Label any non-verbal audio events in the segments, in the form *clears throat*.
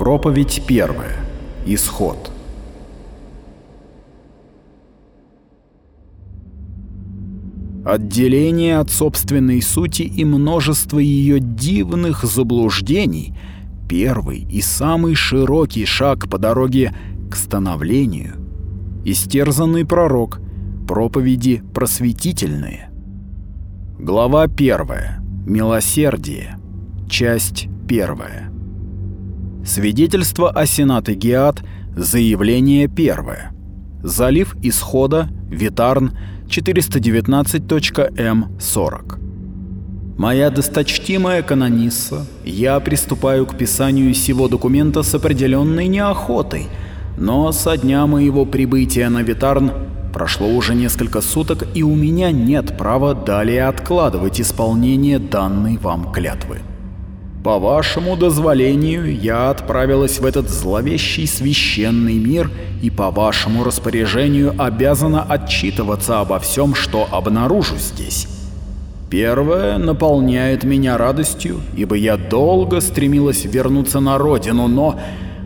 Проповедь первая. Исход. Отделение от собственной сути и множество ее дивных заблуждений — первый и самый широкий шаг по дороге к становлению. Истерзанный пророк, проповеди просветительные. Глава первая. Милосердие. Часть первая. Свидетельство о Сенате Геат. Заявление первое. Залив исхода. Витарн. 419.М40. Моя досточтимая канонисса, я приступаю к писанию сего документа с определенной неохотой, но со дня моего прибытия на Витарн прошло уже несколько суток, и у меня нет права далее откладывать исполнение данной вам клятвы. По вашему дозволению я отправилась в этот зловещий священный мир и по вашему распоряжению обязана отчитываться обо всем, что обнаружу здесь. Первое наполняет меня радостью, ибо я долго стремилась вернуться на родину, но,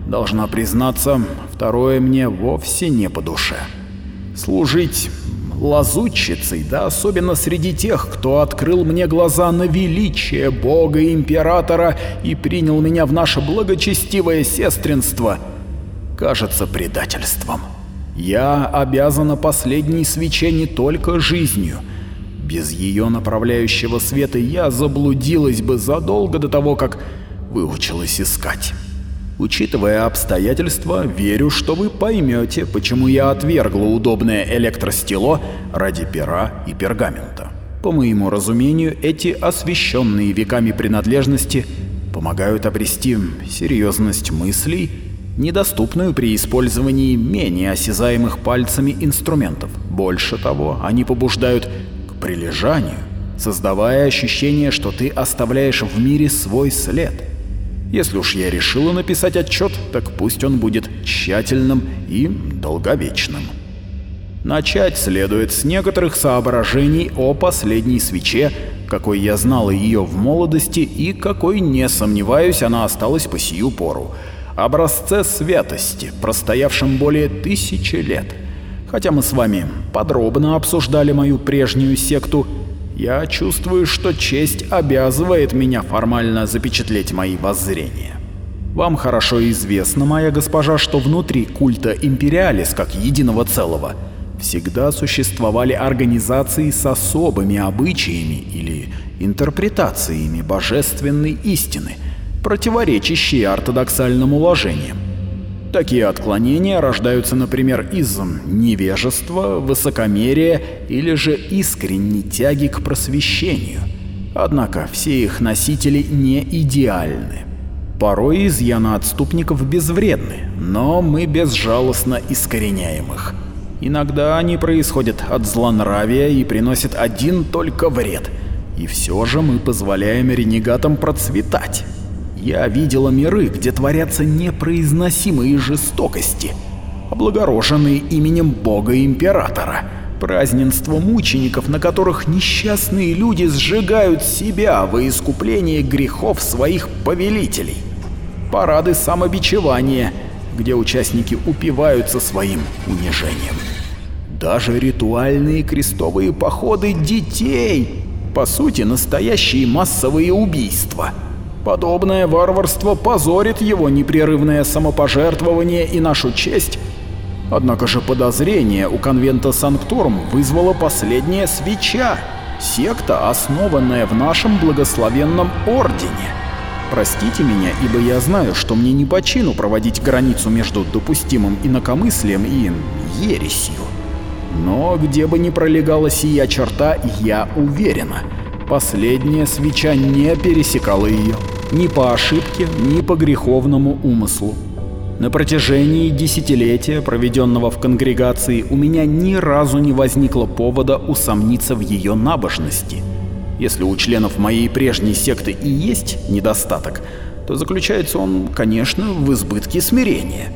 должна признаться, второе мне вовсе не по душе. Служить лазутчицей, да особенно среди тех, кто открыл мне глаза на величие Бога Императора и принял меня в наше благочестивое сестринство, кажется предательством. Я обязана последней свече не только жизнью. Без ее направляющего света я заблудилась бы задолго до того, как выучилась искать. Учитывая обстоятельства, верю, что вы поймете, почему я отвергла удобное электростело ради пера и пергамента. По моему разумению, эти освещенные веками принадлежности помогают обрести серьезность мыслей, недоступную при использовании менее осязаемых пальцами инструментов. Больше того, они побуждают к прилежанию, создавая ощущение, что ты оставляешь в мире свой след – если уж я решила написать отчет, так пусть он будет тщательным и долговечным. Начать следует с некоторых соображений о последней свече, какой я знала ее в молодости и какой, не сомневаюсь, она осталась по сию пору. Образце святости, простоявшем более тысячи лет. Хотя мы с вами подробно обсуждали мою прежнюю секту, я чувствую, что честь обязывает меня формально запечатлеть мои воззрения. Вам хорошо известно, моя госпожа, что внутри культа Империалис как единого целого всегда существовали организации с особыми обычаями или интерпретациями божественной истины, противоречащие ортодоксальным уложениям. Такие отклонения рождаются, например, из невежества, высокомерия или же искренней тяги к просвещению. Однако все их носители не идеальны. Порой изъяны отступников безвредны, но мы безжалостно искореняем их. Иногда они происходят от злонравия и приносят один только вред. И все же мы позволяем ренегатам процветать. Я видела миры, где творятся непроизносимые жестокости, облагороженные именем Бога-Императора, празднество мучеников, на которых несчастные люди сжигают себя во искупление грехов своих повелителей, парады самобичевания, где участники упиваются своим унижением. Даже ритуальные крестовые походы детей, по сути, настоящие массовые убийства – Подобное варварство позорит его непрерывное самопожертвование и нашу честь. Однако же подозрение у конвента Санктурм вызвала последняя свеча, секта, основанная в нашем благословенном ордене. Простите меня, ибо я знаю, что мне не по чину проводить границу между допустимым инакомыслием и ересью. Но где бы ни пролегала сия черта, я уверена, последняя свеча не пересекала ее ни по ошибке, ни по греховному умыслу. На протяжении десятилетия, проведенного в конгрегации, у меня ни разу не возникло повода усомниться в ее набожности. Если у членов моей прежней секты и есть недостаток, то заключается он, конечно, в избытке смирения.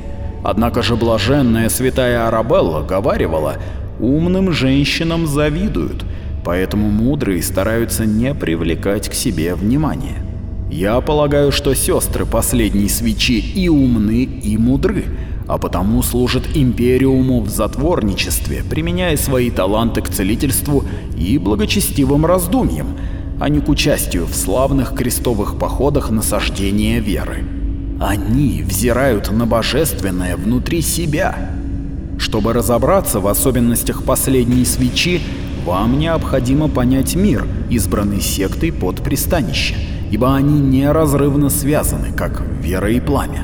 Однако же блаженная святая Арабелла говаривала, умным женщинам завидуют, поэтому мудрые стараются не привлекать к себе внимания. Я полагаю, что сестры последней свечи и умны, и мудры, а потому служат Империуму в затворничестве, применяя свои таланты к целительству и благочестивым раздумьям, а не к участию в славных крестовых походах насаждения веры. Они взирают на божественное внутри себя. Чтобы разобраться в особенностях последней свечи, вам необходимо понять мир, избранный сектой под пристанище, ибо они неразрывно связаны, как вера и пламя.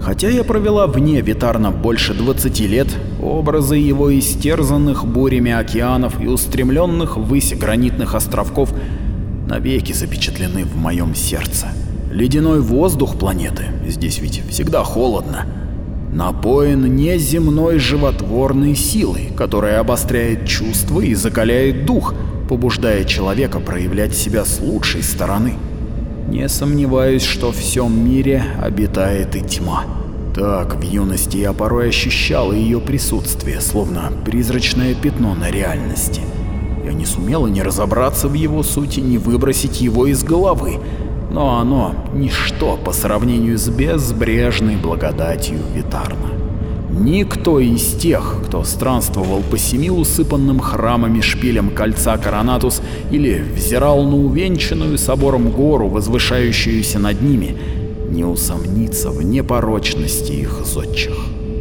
Хотя я провела вне Витарна больше 20 лет, образы его истерзанных бурями океанов и устремленных ввысь гранитных островков навеки запечатлены в моем сердце. Ледяной воздух планеты, здесь ведь всегда холодно, напоен неземной животворной силой, которая обостряет чувства и закаляет дух, побуждая человека проявлять себя с лучшей стороны. Не сомневаюсь, что в всем мире обитает и тьма. Так, в юности я порой ощущал ее присутствие, словно призрачное пятно на реальности. Я не сумела не разобраться в его сути, не выбросить его из головы, но оно — ничто по сравнению с безбрежной благодатью Витарна. Никто из тех, кто странствовал по семи усыпанным храмами шпилем кольца Коронатус или взирал на увенчанную собором гору, возвышающуюся над ними, не усомнится в непорочности их зодчих.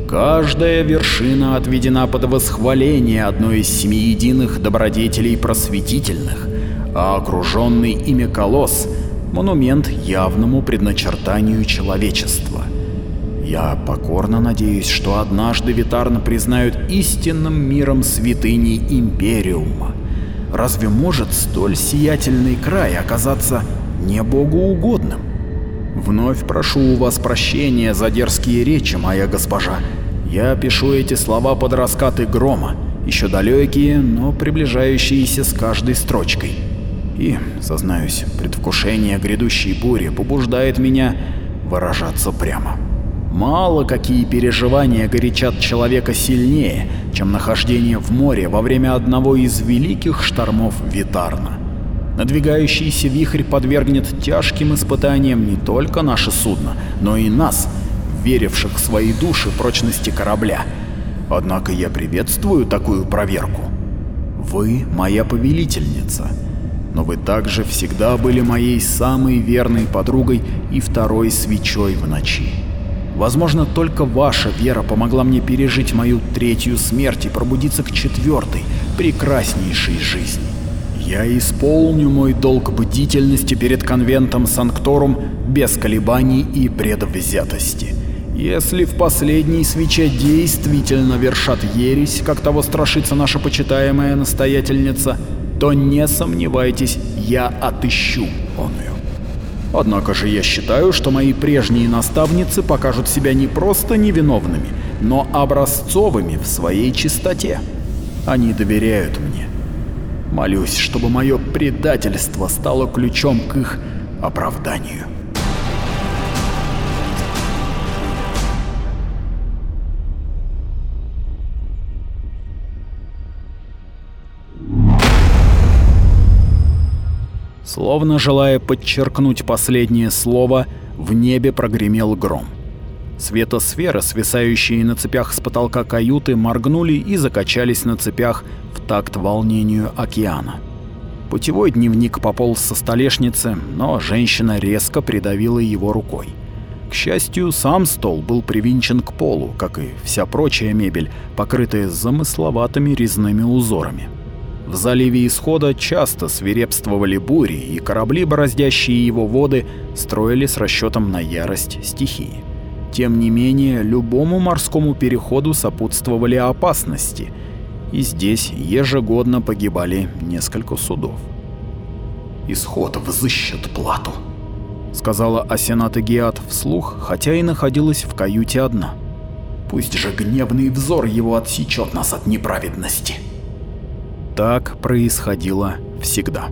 Каждая вершина отведена под восхваление одной из семи единых добродетелей просветительных, а окруженный ими колосс — монумент явному предначертанию человечества. Я покорно надеюсь, что однажды Витарна признают истинным миром святыней Империума. Разве может столь сиятельный край оказаться не богоугодным? Вновь прошу у вас прощения за дерзкие речи, моя госпожа. Я пишу эти слова под раскаты грома, еще далекие, но приближающиеся с каждой строчкой. И, сознаюсь, предвкушение грядущей бури побуждает меня выражаться прямо. Мало какие переживания горячат человека сильнее, чем нахождение в море во время одного из великих штормов Витарна. Надвигающийся вихрь подвергнет тяжким испытаниям не только наше судно, но и нас, веривших в свои души прочности корабля. Однако я приветствую такую проверку. Вы моя повелительница но вы также всегда были моей самой верной подругой и второй свечой в ночи. Возможно, только ваша вера помогла мне пережить мою третью смерть и пробудиться к четвертой, прекраснейшей жизни. Я исполню мой долг бдительности перед конвентом Санкторум без колебаний и предвзятости. Если в последней свече действительно вершат ересь, как того страшится наша почитаемая настоятельница, то не сомневайтесь, я отыщу оную. Однако же я считаю, что мои прежние наставницы покажут себя не просто невиновными, но образцовыми в своей чистоте. Они доверяют мне. Молюсь, чтобы мое предательство стало ключом к их оправданию. Словно желая подчеркнуть последнее слово, в небе прогремел гром. Светосферы, свисающие на цепях с потолка каюты, моргнули и закачались на цепях в такт волнению океана. Путевой дневник пополз со столешницы, но женщина резко придавила его рукой. К счастью, сам стол был привинчен к полу, как и вся прочая мебель, покрытая замысловатыми резными узорами. В заливе Исхода часто свирепствовали бури, и корабли, бороздящие его воды, строили с расчетом на ярость стихии. Тем не менее, любому морскому переходу сопутствовали опасности, и здесь ежегодно погибали несколько судов. «Исход взыщет плату», — сказала Асената Геат вслух, хотя и находилась в каюте одна. «Пусть же гневный взор его отсечет нас от неправедности». Так происходило всегда.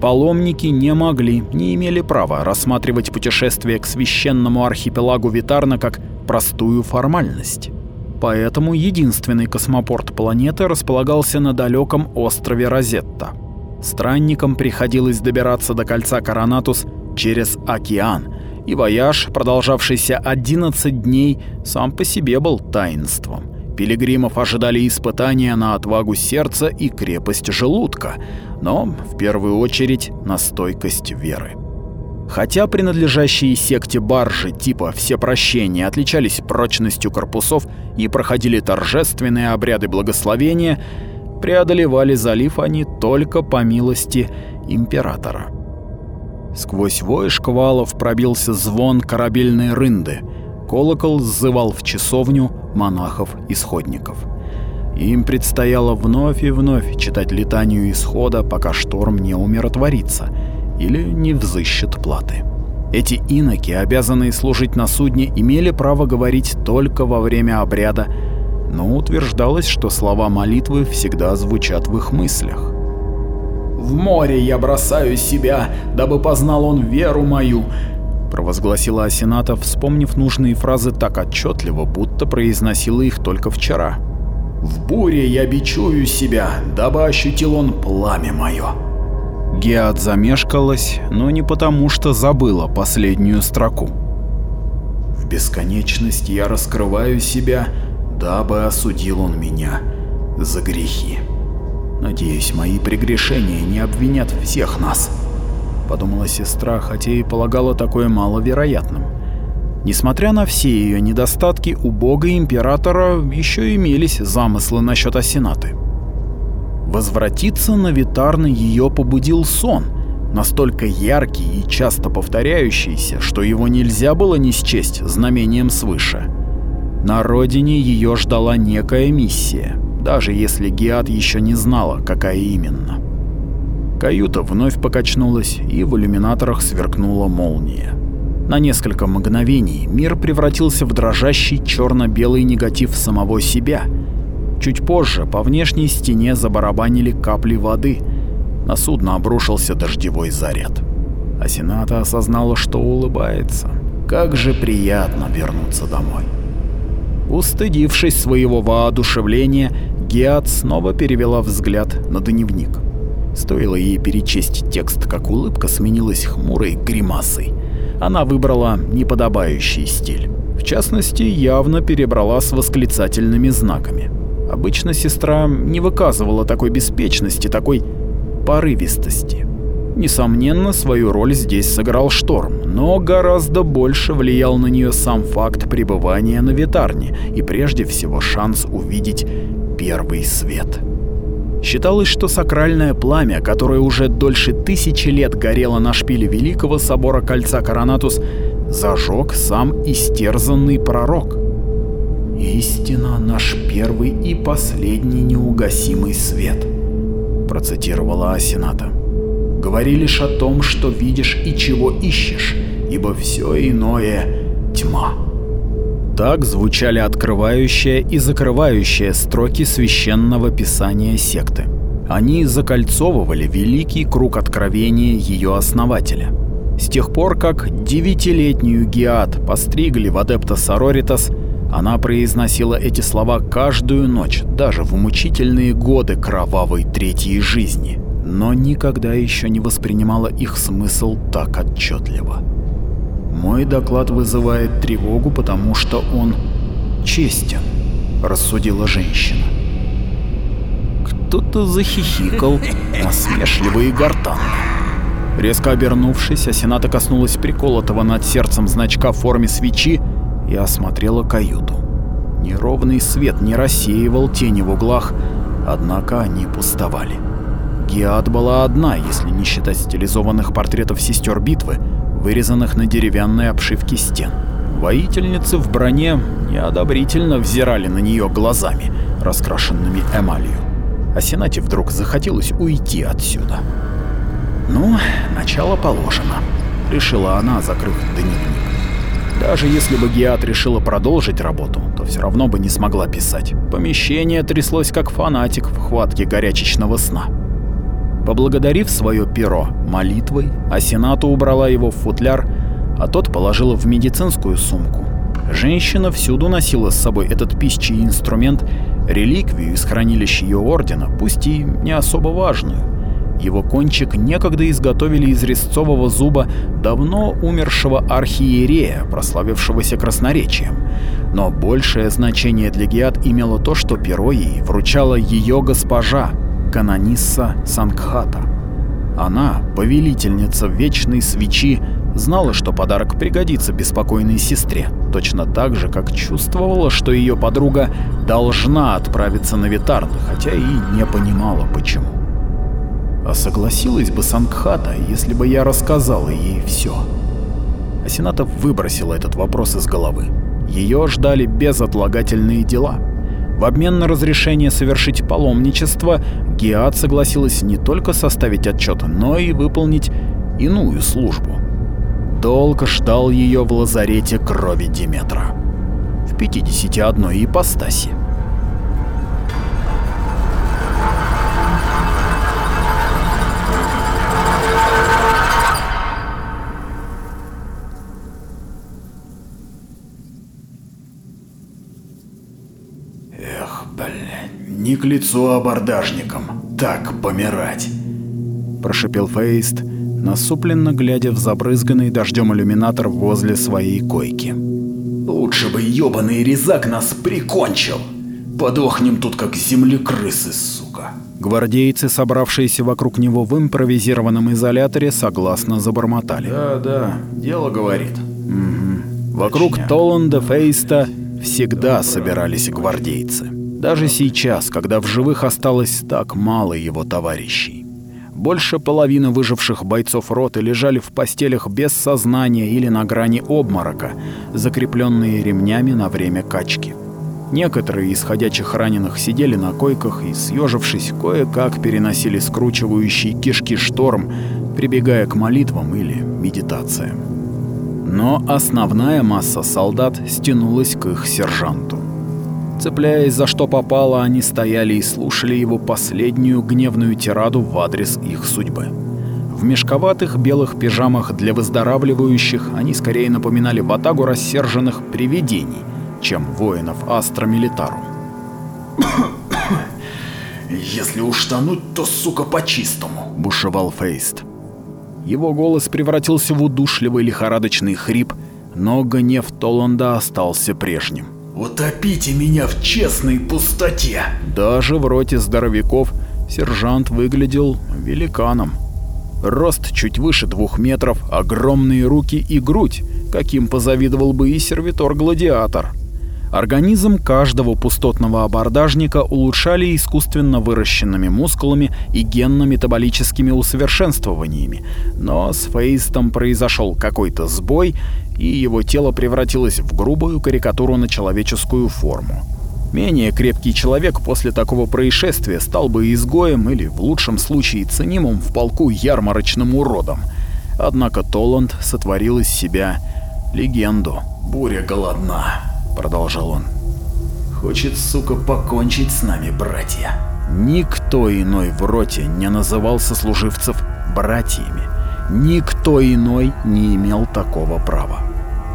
Паломники не могли, не имели права рассматривать путешествие к священному архипелагу Витарна как простую формальность. Поэтому единственный космопорт планеты располагался на далеком острове Розетта. Странникам приходилось добираться до кольца Коронатус через океан, и вояж, продолжавшийся 11 дней, сам по себе был таинством. Пилигримов ожидали испытания на отвагу сердца и крепость желудка, но в первую очередь на стойкость веры. Хотя принадлежащие секте баржи типа «Все прощения» отличались прочностью корпусов и проходили торжественные обряды благословения, преодолевали залив они только по милости императора. Сквозь вой шквалов пробился звон корабельной рынды. Колокол зывал в часовню монахов-исходников. Им предстояло вновь и вновь читать летанию исхода, пока шторм не умиротворится — или не взыщет платы. Эти иноки, обязанные служить на судне, имели право говорить только во время обряда, но утверждалось, что слова молитвы всегда звучат в их мыслях. «В море я бросаю себя, дабы познал он веру мою», провозгласила Асената, вспомнив нужные фразы так отчетливо, будто произносила их только вчера. «В буре я бичую себя, дабы ощутил он пламя мое». Геат замешкалась, но не потому, что забыла последнюю строку. «В бесконечность я раскрываю себя, дабы осудил он меня за грехи. Надеюсь, мои прегрешения не обвинят всех нас», — подумала сестра, хотя и полагала такое маловероятным. Несмотря на все ее недостатки, у бога императора еще имелись замыслы насчет Асенаты. Возвратиться на Витарны ее побудил сон, настолько яркий и часто повторяющийся, что его нельзя было не счесть знамением свыше. На родине ее ждала некая миссия, даже если Геат еще не знала, какая именно. Каюта вновь покачнулась, и в иллюминаторах сверкнула молния. На несколько мгновений мир превратился в дрожащий черно-белый негатив самого себя — Чуть позже по внешней стене забарабанили капли воды. На судно обрушился дождевой заряд. Асената осознала, что улыбается. Как же приятно вернуться домой. Устыдившись своего воодушевления, Геат снова перевела взгляд на дневник. Стоило ей перечесть текст, как улыбка сменилась хмурой гримасой. Она выбрала неподобающий стиль. В частности, явно перебрала с восклицательными знаками. Обычно сестра не выказывала такой беспечности, такой порывистости. Несомненно, свою роль здесь сыграл шторм, но гораздо больше влиял на нее сам факт пребывания на Витарне и прежде всего шанс увидеть первый свет. Считалось, что сакральное пламя, которое уже дольше тысячи лет горело на шпиле Великого собора Кольца Коронатус, зажег сам истерзанный пророк. «Истина — наш первый и последний неугасимый свет», — процитировала Асената. «Говори лишь о том, что видишь и чего ищешь, ибо все иное — тьма». Так звучали открывающие и закрывающие строки священного писания секты. Они закольцовывали великий круг откровения ее основателя. С тех пор, как девятилетнюю Геат постригли в Адепта Сороритас, она произносила эти слова каждую ночь, даже в мучительные годы кровавой третьей жизни, но никогда еще не воспринимала их смысл так отчетливо. «Мой доклад вызывает тревогу, потому что он честен», — рассудила женщина. Кто-то захихикал, *laughs* насмешливо и гортанно. Резко обернувшись, Асената коснулась приколотого над сердцем значка в форме свечи и осмотрела каюту. Неровный свет не рассеивал тени в углах, однако они пустовали. Геат была одна, если не считать стилизованных портретов сестер битвы, вырезанных на деревянной обшивке стен. Воительницы в броне неодобрительно взирали на нее глазами, раскрашенными эмалью. А Сенате вдруг захотелось уйти отсюда. «Ну, начало положено», — решила она, закрыв дневник. Даже если бы Геат решила продолжить работу, то все равно бы не смогла писать. Помещение тряслось как фанатик в хватке горячечного сна. Поблагодарив свое перо молитвой, Асената убрала его в футляр, а тот положила в медицинскую сумку. Женщина всюду носила с собой этот пищий инструмент, реликвию из хранилища ее ордена, пусть и не особо важную. Его кончик некогда изготовили из резцового зуба давно умершего архиерея, прославившегося красноречием. Но большее значение для Геат имело то, что перо ей вручала ее госпожа, канонисса Сангхата. Она, повелительница вечной свечи, знала, что подарок пригодится беспокойной сестре, точно так же, как чувствовала, что ее подруга должна отправиться на Витарн, хотя и не понимала почему. А согласилась бы Сангхата, если бы я рассказала ей все. Асената выбросила этот вопрос из головы. Ее ждали безотлагательные дела. В обмен на разрешение совершить паломничество, Геат согласилась не только составить отчет, но и выполнить иную службу. Долго ждал ее в лазарете крови Диметра. В 51 ипостаси. Не к лицу абордажникам так помирать. Прошипел Фейст, насупленно глядя в забрызганный дождем иллюминатор возле своей койки. Лучше бы ёбаный резак нас прикончил. Подохнем тут как землекрысы, сука. Гвардейцы, собравшиеся вокруг него в импровизированном изоляторе, согласно забормотали. Да, да, дело говорит. Угу. Вокруг. Толанда Фейста всегда собирались гвардейцы. Даже сейчас, когда в живых осталось так мало его товарищей. Больше половины выживших бойцов роты лежали в постелях без сознания или на грани обморока, закрепленные ремнями на время качки. Некоторые из ходячих раненых сидели на койках и, съежившись, кое-как переносили скручивающий кишки шторм, прибегая к молитвам или медитациям. Но основная масса солдат стянулась к их сержанту. Цепляясь за что попало, они стояли и слушали его последнюю гневную тираду в адрес их судьбы. В мешковатых белых пижамах для выздоравливающих они скорее напоминали ватагу рассерженных привидений, чем воинов Астра Милитару. *coughs* «Если уж тонуть, то, сука, по-чистому», — бушевал Фейст. Его голос превратился в удушливый лихорадочный хрип, но гнев Толанда остался прежним. «Утопите меня в честной пустоте!» Даже в роте здоровяков сержант выглядел великаном. Рост чуть выше двух метров, огромные руки и грудь, каким позавидовал бы и сервитор-гладиатор. Организм каждого пустотного абордажника улучшали искусственно выращенными мускулами и генно-метаболическими усовершенствованиями, но с Фейстом произошел какой-то сбой, и его тело превратилось в грубую карикатуру на человеческую форму. Менее крепкий человек после такого происшествия стал бы изгоем или, в лучшем случае, ценимым в полку ярмарочным уродом. Однако Толанд сотворил из себя легенду. «Буря голодна», продолжал он. Хочет, сука, покончить с нами, братья. Никто иной в роте не называл сослуживцев братьями. Никто иной не имел такого права.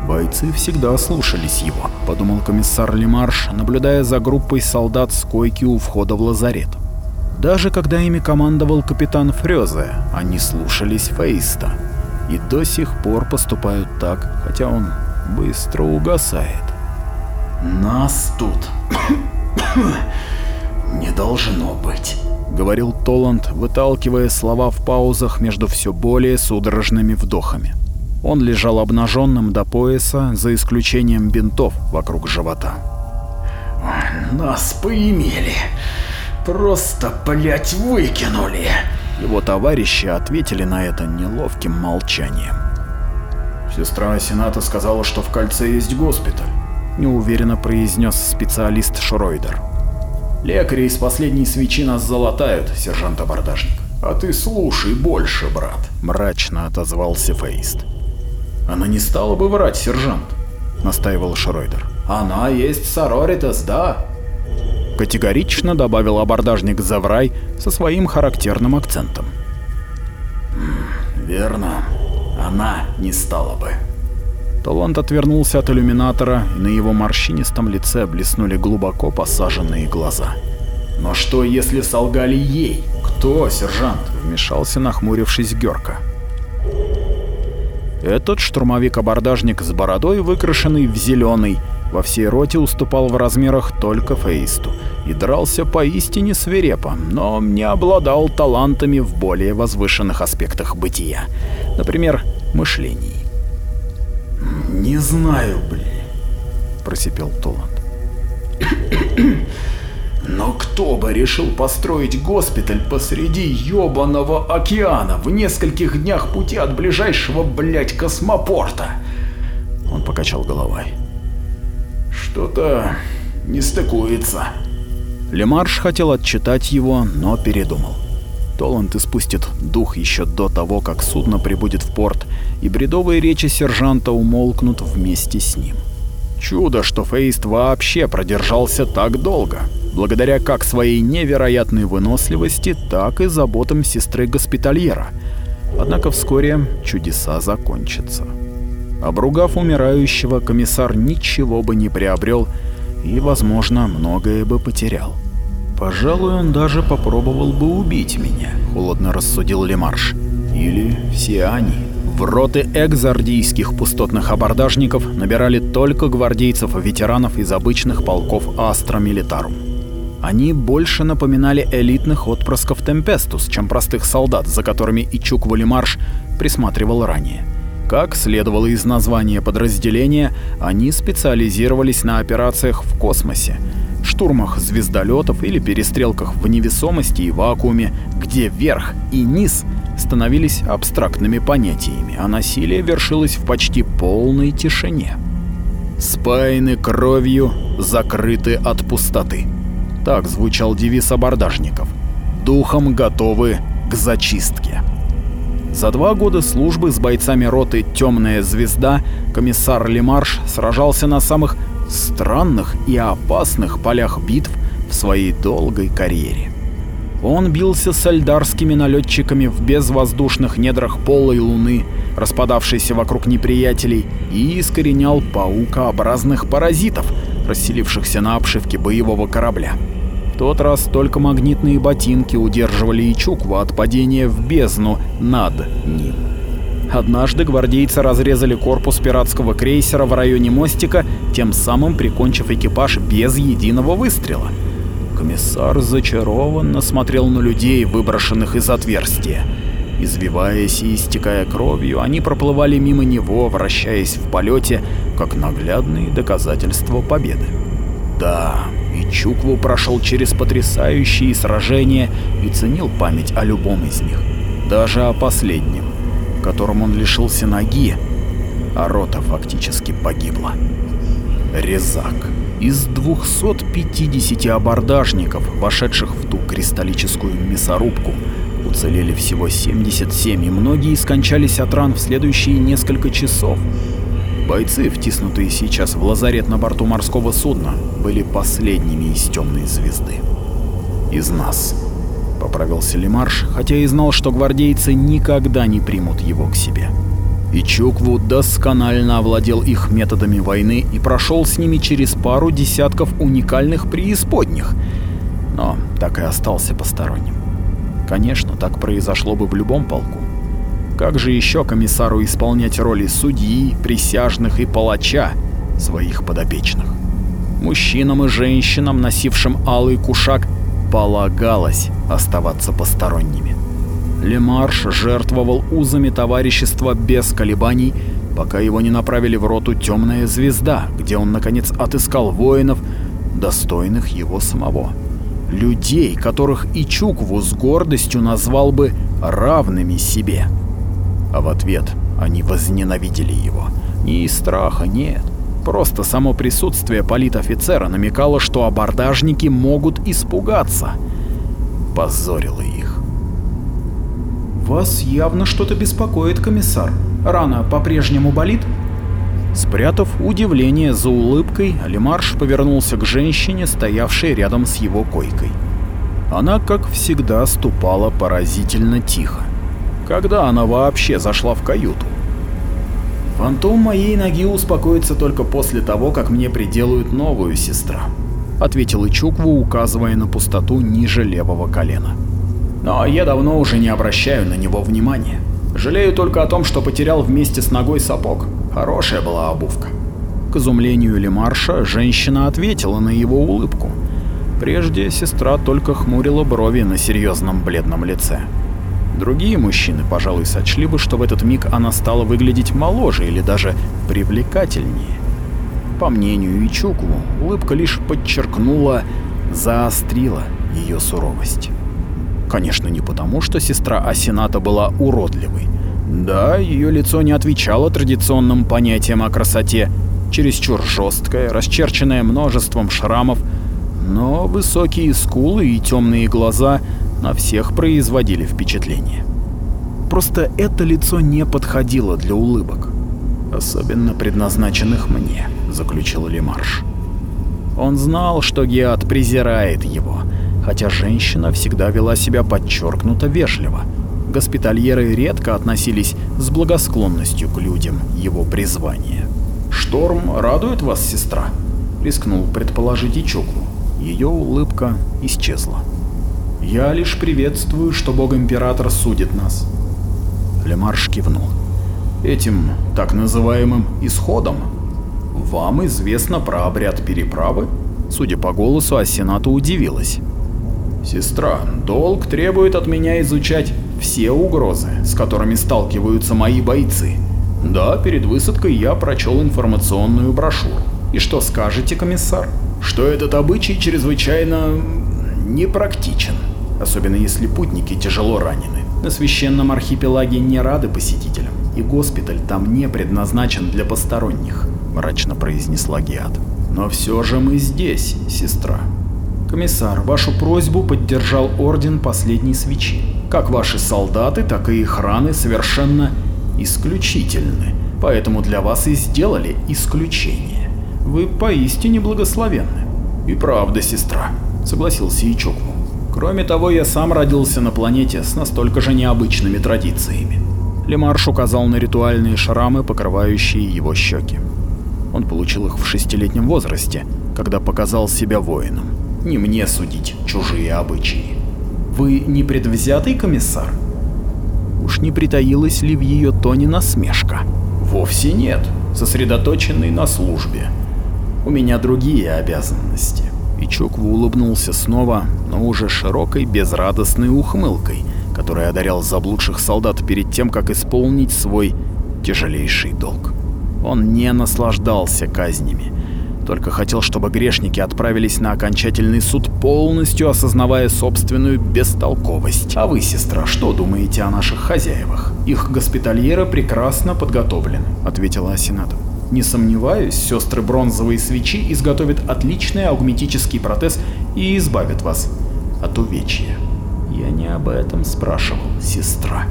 Бойцы всегда слушались его, подумал комиссар Лемарш, наблюдая за группой солдат с койки у входа в лазарет. Даже когда ими командовал капитан Фрёзе, они слушались Фейста и до сих пор поступают так, хотя он быстро угасает. Нас тут *coughs* не должно быть, говорил Толанд, выталкивая слова в паузах между все более судорожными вдохами. Он лежал обнаженным до пояса, за исключением бинтов вокруг живота. Нас поимели. Просто, блять, выкинули. Его товарищи ответили на это неловким молчанием. Сестра Сената сказала, что в кольце есть госпиталь неуверенно произнес специалист Шройдер. Лекари из последней свечи нас залатают, сержант абордажник. А ты слушай больше, брат, мрачно отозвался Фейст. Она не стала бы врать, сержант, настаивал Шройдер. Она есть Сороритас, да? Категорично добавил абордажник Заврай со своим характерным акцентом. Верно, она не стала бы. Талант отвернулся от иллюминатора, и на его морщинистом лице блеснули глубоко посаженные глаза. Но что, если солгали ей? Что, сержант? Вмешался, нахмурившись Герка. Этот штурмовик-абордажник с бородой, выкрашенный в зеленый, во всей роте уступал в размерах только Фейсту и дрался поистине свирепо, но не обладал талантами в более возвышенных аспектах бытия, например, мышлении. «Не знаю, блин», — просипел Толанд. Но кто бы решил построить госпиталь посреди ёбаного океана в нескольких днях пути от ближайшего, блядь, космопорта? Он покачал головой. Что-то не стыкуется. Лемарш хотел отчитать его, но передумал. Толанд испустит дух еще до того, как судно прибудет в порт, и бредовые речи сержанта умолкнут вместе с ним. Чудо, что Фейст вообще продержался так долго, благодаря как своей невероятной выносливости, так и заботам сестры госпитальера. Однако вскоре чудеса закончатся. Обругав умирающего, комиссар ничего бы не приобрел и, возможно, многое бы потерял. «Пожалуй, он даже попробовал бы убить меня», — холодно рассудил Лемарш. «Или все они». В роты экзардийских пустотных абордажников набирали только гвардейцев-ветеранов из обычных полков Астра Милитарум. Они больше напоминали элитных отпрысков Темпестус, чем простых солдат, за которыми Ичук Валимарш присматривал ранее. Как следовало из названия подразделения, они специализировались на операциях в космосе, штурмах звездолетов или перестрелках в невесомости и вакууме, где верх и низ становились абстрактными понятиями, а насилие вершилось в почти полной тишине. «Спаяны кровью, закрыты от пустоты». Так звучал девиз абордажников. «Духом готовы к зачистке». За два года службы с бойцами роты «Темная звезда» комиссар Лемарш сражался на самых странных и опасных полях битв в своей долгой карьере. Он бился с альдарскими налетчиками в безвоздушных недрах полой луны, распадавшейся вокруг неприятелей, и искоренял паукообразных паразитов, расселившихся на обшивке боевого корабля. В тот раз только магнитные ботинки удерживали Ичуква от падения в бездну над ним. Однажды гвардейцы разрезали корпус пиратского крейсера в районе мостика, тем самым прикончив экипаж без единого выстрела — Комиссар зачарованно смотрел на людей, выброшенных из отверстия. Извиваясь и истекая кровью, они проплывали мимо него, вращаясь в полете, как наглядные доказательства победы. Да, и Чукву прошел через потрясающие сражения и ценил память о любом из них. Даже о последнем, которым он лишился ноги, а рота фактически погибла. Резак. Из 250 абордажников, вошедших в ту кристаллическую мясорубку, уцелели всего 77, и многие скончались от ран в следующие несколько часов. Бойцы, втиснутые сейчас в лазарет на борту морского судна, были последними из темной звезды. Из нас. Поправился Лемарш, хотя и знал, что гвардейцы никогда не примут его к себе и Чукву досконально овладел их методами войны и прошел с ними через пару десятков уникальных преисподних, но так и остался посторонним. Конечно, так произошло бы в любом полку. Как же еще комиссару исполнять роли судьи, присяжных и палача своих подопечных? Мужчинам и женщинам, носившим алый кушак, полагалось оставаться посторонними. Лемарш жертвовал узами товарищества без колебаний, пока его не направили в роту «Темная звезда», где он, наконец, отыскал воинов, достойных его самого. Людей, которых и Чукву с гордостью назвал бы равными себе. А в ответ они возненавидели его. Ни из страха, нет. Просто само присутствие политофицера намекало, что абордажники могут испугаться. Позорило их. «Вас явно что-то беспокоит, комиссар. Рана по-прежнему болит?» Спрятав удивление за улыбкой, Лемарш повернулся к женщине, стоявшей рядом с его койкой. Она, как всегда, ступала поразительно тихо. Когда она вообще зашла в каюту? «Фантом моей ноги успокоится только после того, как мне приделают новую сестра», — ответил Ичукву, указывая на пустоту ниже левого колена. Но я давно уже не обращаю на него внимания. Жалею только о том, что потерял вместе с ногой сапог. Хорошая была обувка. К изумлению Лемарша женщина ответила на его улыбку. Прежде сестра только хмурила брови на серьезном бледном лице. Другие мужчины, пожалуй, сочли бы, что в этот миг она стала выглядеть моложе или даже привлекательнее. По мнению Ичуку, улыбка лишь подчеркнула, заострила ее суровость. Конечно, не потому, что сестра Асената была уродливой. Да, ее лицо не отвечало традиционным понятиям о красоте, чересчур жесткое, расчерченное множеством шрамов, но высокие скулы и темные глаза на всех производили впечатление. Просто это лицо не подходило для улыбок, особенно предназначенных мне, заключил Лемарш. Он знал, что Геат презирает его, хотя женщина всегда вела себя подчеркнуто вежливо. Госпитальеры редко относились с благосклонностью к людям его призвания. «Шторм радует вас, сестра?» — рискнул предположить Ичоку. Ее улыбка исчезла. «Я лишь приветствую, что бог-император судит нас». Лемарш кивнул. «Этим так называемым исходом вам известно про обряд переправы?» Судя по голосу, Асената удивилась. «Сестра, долг требует от меня изучать все угрозы, с которыми сталкиваются мои бойцы. Да, перед высадкой я прочел информационную брошюру. И что скажете, комиссар? Что этот обычай чрезвычайно непрактичен, особенно если путники тяжело ранены. На священном архипелаге не рады посетителям, и госпиталь там не предназначен для посторонних, мрачно произнесла Геат. Но все же мы здесь, сестра. Комиссар, вашу просьбу поддержал орден последней свечи. Как ваши солдаты, так и их раны совершенно исключительны, поэтому для вас и сделали исключение. Вы поистине благословенны. И правда, сестра, согласился Ичокму. Кроме того, я сам родился на планете с настолько же необычными традициями. Лемарш указал на ритуальные шрамы, покрывающие его щеки. Он получил их в шестилетнем возрасте, когда показал себя воином. Не мне судить чужие обычаи. Вы не предвзятый комиссар? Уж не притаилась ли в ее тоне насмешка? Вовсе нет, сосредоточенный на службе. У меня другие обязанности. И Чукву улыбнулся снова, но уже широкой, безрадостной ухмылкой, которая одарял заблудших солдат перед тем, как исполнить свой тяжелейший долг. Он не наслаждался казнями, только хотел, чтобы грешники отправились на окончательный суд, полностью осознавая собственную бестолковость. А вы, сестра, что думаете о наших хозяевах? Их госпитальеры прекрасно подготовлены, ответила Асената. Не сомневаюсь, сестры бронзовые свечи изготовят отличный аугметический протез и избавят вас от увечья. Я не об этом спрашивал, сестра.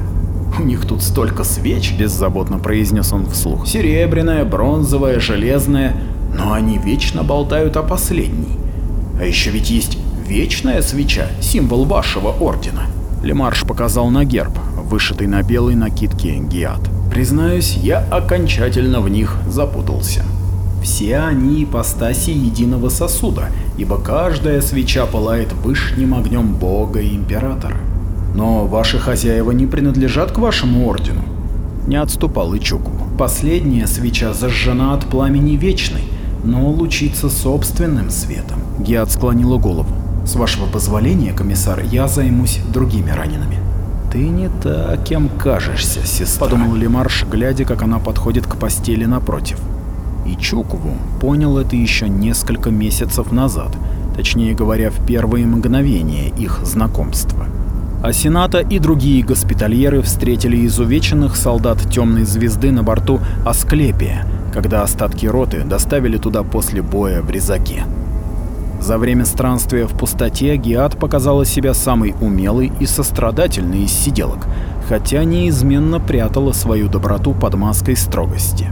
У них тут столько свеч, беззаботно произнес он вслух. Серебряная, бронзовая, железная, но они вечно болтают о последней. А еще ведь есть вечная свеча, символ вашего ордена. Лемарш показал на герб, вышитый на белой накидке гиат. Признаюсь, я окончательно в них запутался. Все они ипостаси единого сосуда, ибо каждая свеча пылает вышним огнем бога и императора. Но ваши хозяева не принадлежат к вашему ордену. Не отступал Ичуку. Последняя свеча зажжена от пламени вечной, но лучится собственным светом. Гиат склонила голову. С вашего позволения, комиссар, я займусь другими ранеными. Ты не та, кем кажешься, сестра, подумал Лемарш, глядя, как она подходит к постели напротив. И Чукву понял это еще несколько месяцев назад, точнее говоря, в первые мгновения их знакомства. А Сената и другие госпитальеры встретили изувеченных солдат Темной Звезды на борту Асклепия, когда остатки роты доставили туда после боя в Резаке. За время странствия в пустоте Геат показала себя самой умелой и сострадательной из сиделок, хотя неизменно прятала свою доброту под маской строгости.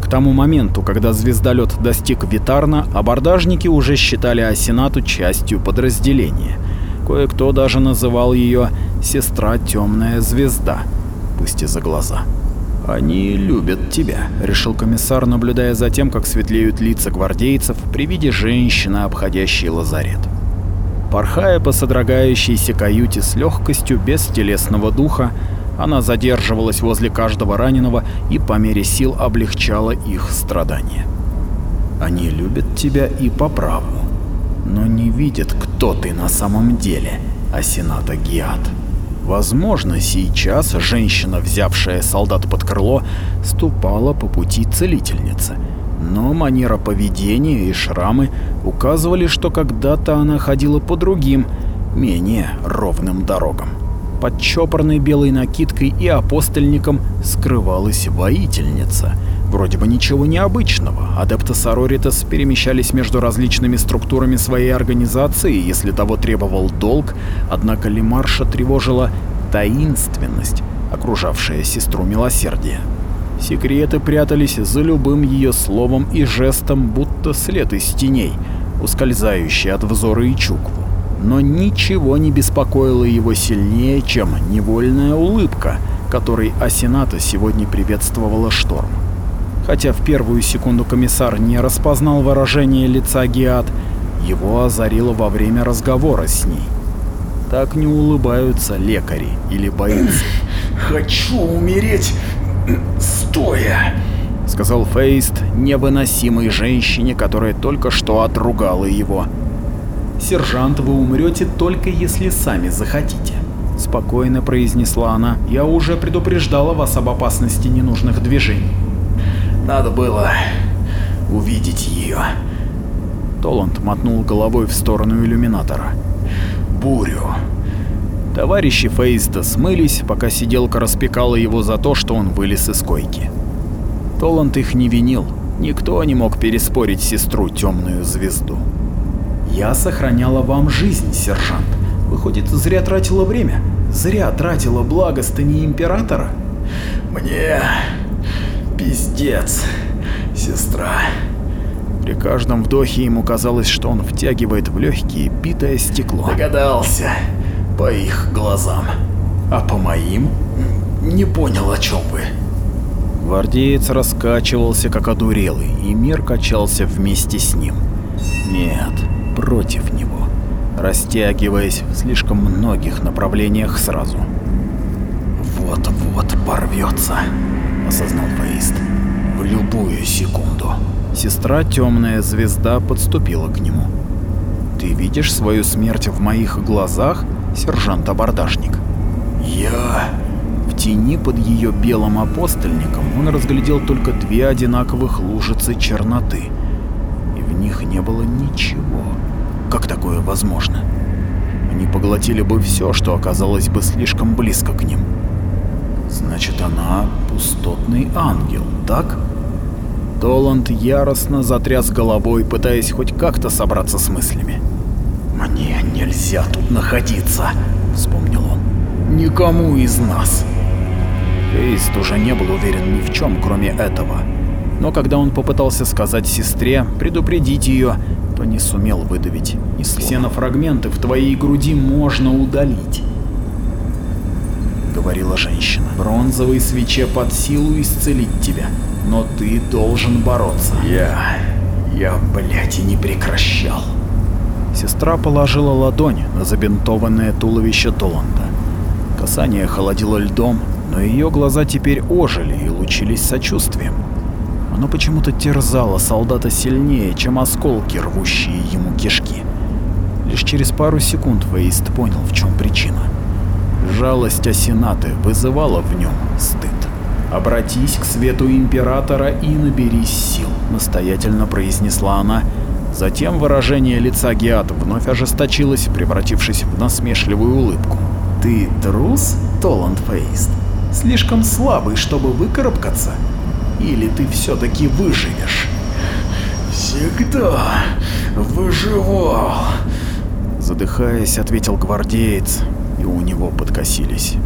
К тому моменту, когда звездолет достиг Витарна, абордажники уже считали Асенату частью подразделения. Кое-кто даже называл ее «сестра темная звезда», пусть и за глаза. «Они любят тебя», — решил комиссар, наблюдая за тем, как светлеют лица гвардейцев при виде женщины, обходящей лазарет. Порхая по содрогающейся каюте с легкостью без телесного духа, она задерживалась возле каждого раненого и по мере сил облегчала их страдания. Они любят тебя и по праву, но не видят, кто ты на самом деле, Асената Гиат. Возможно, сейчас женщина, взявшая солдат под крыло, ступала по пути целительницы, но манера поведения и шрамы указывали, что когда-то она ходила по другим, менее ровным дорогам. Под чопорной белой накидкой и апостольником скрывалась воительница. Вроде бы ничего необычного. Адепты Сороритас перемещались между различными структурами своей организации, если того требовал долг, однако Лемарша тревожила таинственность, окружавшая сестру милосердия. Секреты прятались за любым ее словом и жестом, будто след из теней, ускользающий от взора и чукву но ничего не беспокоило его сильнее, чем невольная улыбка, которой Асената сегодня приветствовала шторм. Хотя в первую секунду комиссар не распознал выражение лица Гиат, его озарило во время разговора с ней. Так не улыбаются лекари или бойцы. *clears throat* «Хочу умереть стоя», — сказал Фейст невыносимой женщине, которая только что отругала его. «Сержант, вы умрете только если сами захотите», — спокойно произнесла она. «Я уже предупреждала вас об опасности ненужных движений». «Надо было увидеть ее». Толанд мотнул головой в сторону иллюминатора. «Бурю». Товарищи Фейста смылись, пока сиделка распекала его за то, что он вылез из койки. Толанд их не винил. Никто не мог переспорить сестру темную звезду. Я сохраняла вам жизнь, сержант. Выходит, зря тратила время? Зря тратила благостыни императора? Мне пиздец, сестра. При каждом вдохе ему казалось, что он втягивает в легкие битое стекло. Догадался по их глазам. А по моим не понял, о чем вы. Гвардеец раскачивался как одурелый, и мир качался вместе с ним. Нет, против него, растягиваясь в слишком многих направлениях сразу. «Вот-вот порвется», — осознал Фейст. «В любую секунду». Сестра Темная Звезда подступила к нему. «Ты видишь свою смерть в моих глазах, сержант-абордажник?» «Я...» В тени под ее белым апостольником он разглядел только две одинаковых лужицы черноты, и в них не было ничего. Как такое возможно? Они поглотили бы все, что оказалось бы слишком близко к ним. Значит, она пустотный ангел, так? Толанд яростно затряс головой, пытаясь хоть как-то собраться с мыслями. «Мне нельзя тут находиться», — вспомнил он. «Никому из нас». Фейст уже не был уверен ни в чем, кроме этого. Но когда он попытался сказать сестре, предупредить ее, то не сумел выдавить ни слова. «Ксенофрагменты в твоей груди можно удалить», — говорила женщина. «Бронзовой свече под силу исцелить тебя, но ты должен бороться». «Я... я, блядь, и не прекращал». Сестра положила ладонь на забинтованное туловище Толанда. Касание холодило льдом, но ее глаза теперь ожили и лучились сочувствием. Оно почему-то терзало солдата сильнее, чем осколки, рвущие ему кишки. Лишь через пару секунд Вейст понял, в чем причина. Жалость Асенаты вызывала в нем стыд. «Обратись к свету Императора и наберись сил», — настоятельно произнесла она. Затем выражение лица Геата вновь ожесточилось, превратившись в насмешливую улыбку. «Ты трус, Толанд Фейст? Слишком слабый, чтобы выкарабкаться? Или ты все-таки выживешь?» «Всегда выживал», задыхаясь, ответил гвардеец, у него подкосились